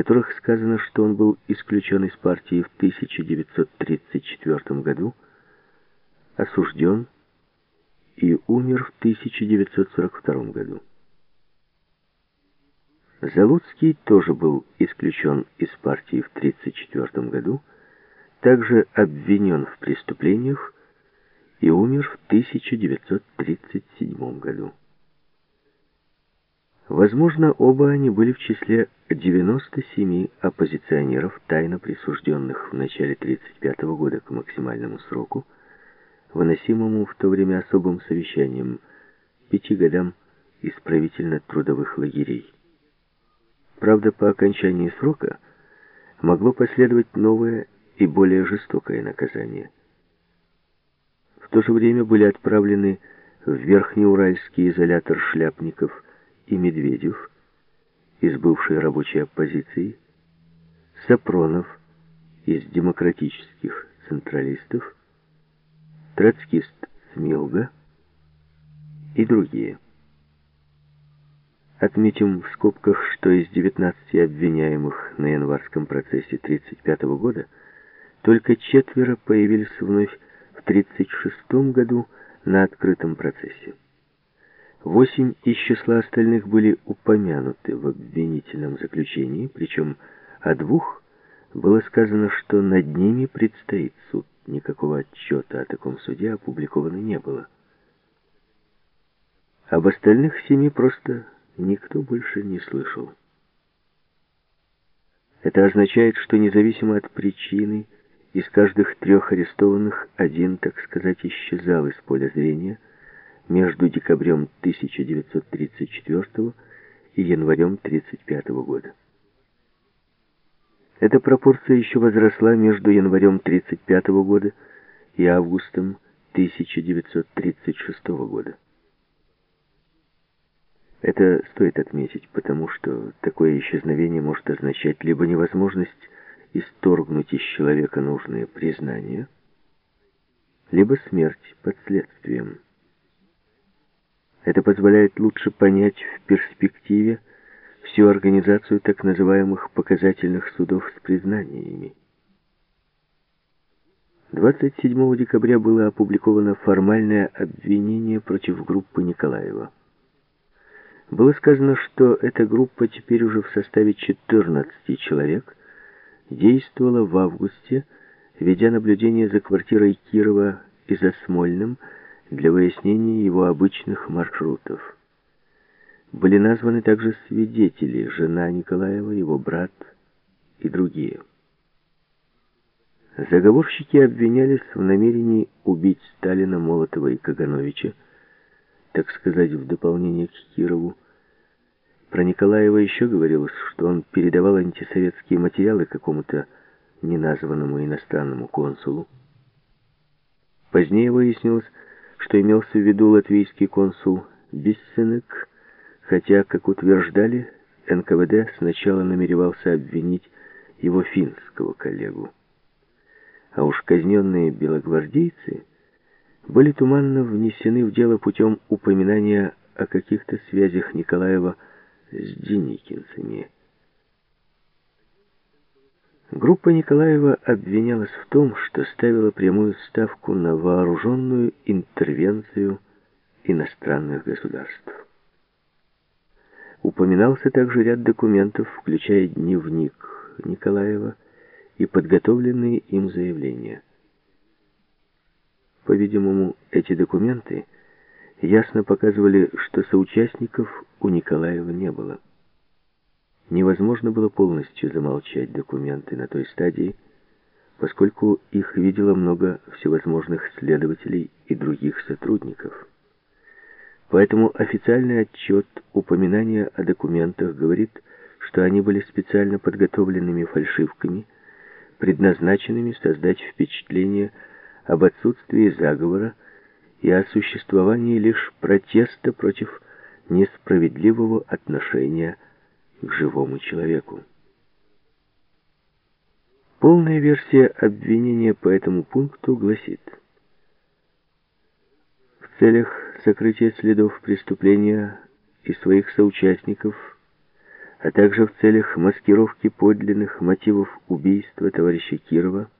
которых сказано, что он был исключен из партии в 1934 году, осужден и умер в 1942 году. Залуцкий тоже был исключен из партии в 1934 году, также обвинен в преступлениях и умер в 1937 году. Возможно, оба они были в числе 97 оппозиционеров, тайно присужденных в начале 1935 года к максимальному сроку, выносимому в то время особым совещанием, пяти годам исправительно-трудовых лагерей. Правда, по окончании срока могло последовать новое и более жестокое наказание. В то же время были отправлены в Верхнеуральский изолятор шляпников – и Медведев из бывшей рабочей оппозиции, Сапронов из демократических централистов, троцкист Смилга и другие. Отметим в скобках, что из 19 обвиняемых на январском процессе 1935 года только четверо появились вновь в 1936 году на открытом процессе. Восемь из числа остальных были упомянуты в обвинительном заключении, причем о двух было сказано, что над ними предстоит суд. Никакого отчета о таком суде опубликовано не было. Об остальных семи просто никто больше не слышал. Это означает, что независимо от причины, из каждых трех арестованных один, так сказать, исчезал из поля зрения – между декабрем 1934 и январем 1935 года. Эта пропорция еще возросла между январем 1935 года и августом 1936 года. Это стоит отметить, потому что такое исчезновение может означать либо невозможность исторгнуть из человека нужные признания, либо смерть под следствием. Это позволяет лучше понять в перспективе всю организацию так называемых показательных судов с признаниями. 27 декабря было опубликовано формальное обвинение против группы Николаева. Было сказано, что эта группа теперь уже в составе 14 человек действовала в августе, ведя наблюдение за квартирой Кирова и за Смольным, для выяснения его обычных маршрутов. Были названы также свидетели, жена Николаева, его брат и другие. Заговорщики обвинялись в намерении убить Сталина, Молотова и Кагановича, так сказать, в дополнение к Кирову. Про Николаева еще говорилось, что он передавал антисоветские материалы какому-то неназванному иностранному консулу. Позднее выяснилось, что имелся в виду латвийский консул Биссенек, хотя, как утверждали, НКВД сначала намеревался обвинить его финского коллегу. А уж казненные белогвардейцы были туманно внесены в дело путем упоминания о каких-то связях Николаева с деникинцами. Группа Николаева обвинялась в том, что ставила прямую ставку на вооруженную интервенцию иностранных государств. Упоминался также ряд документов, включая дневник Николаева и подготовленные им заявления. По-видимому, эти документы ясно показывали, что соучастников у Николаева не было невозможно было полностью замолчать документы на той стадии, поскольку их видело много всевозможных следователей и других сотрудников. Поэтому официальный отчет упоминания о документах говорит, что они были специально подготовленными фальшивками, предназначенными создать впечатление об отсутствии заговора и о существовании лишь протеста против несправедливого отношения к живому человеку. Полная версия обвинения по этому пункту гласит, в целях сокрытия следов преступления и своих соучастников а также в целях маскировки подлинных мотивов убийства товарища Кирова,